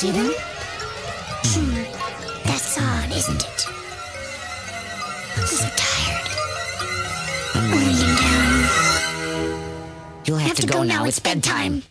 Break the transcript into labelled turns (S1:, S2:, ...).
S1: see them? Hmm. That's odd, isn't it? I'm so tired. I'm winding down.
S2: You'll have,
S1: have to, to go, now. It's bedtime.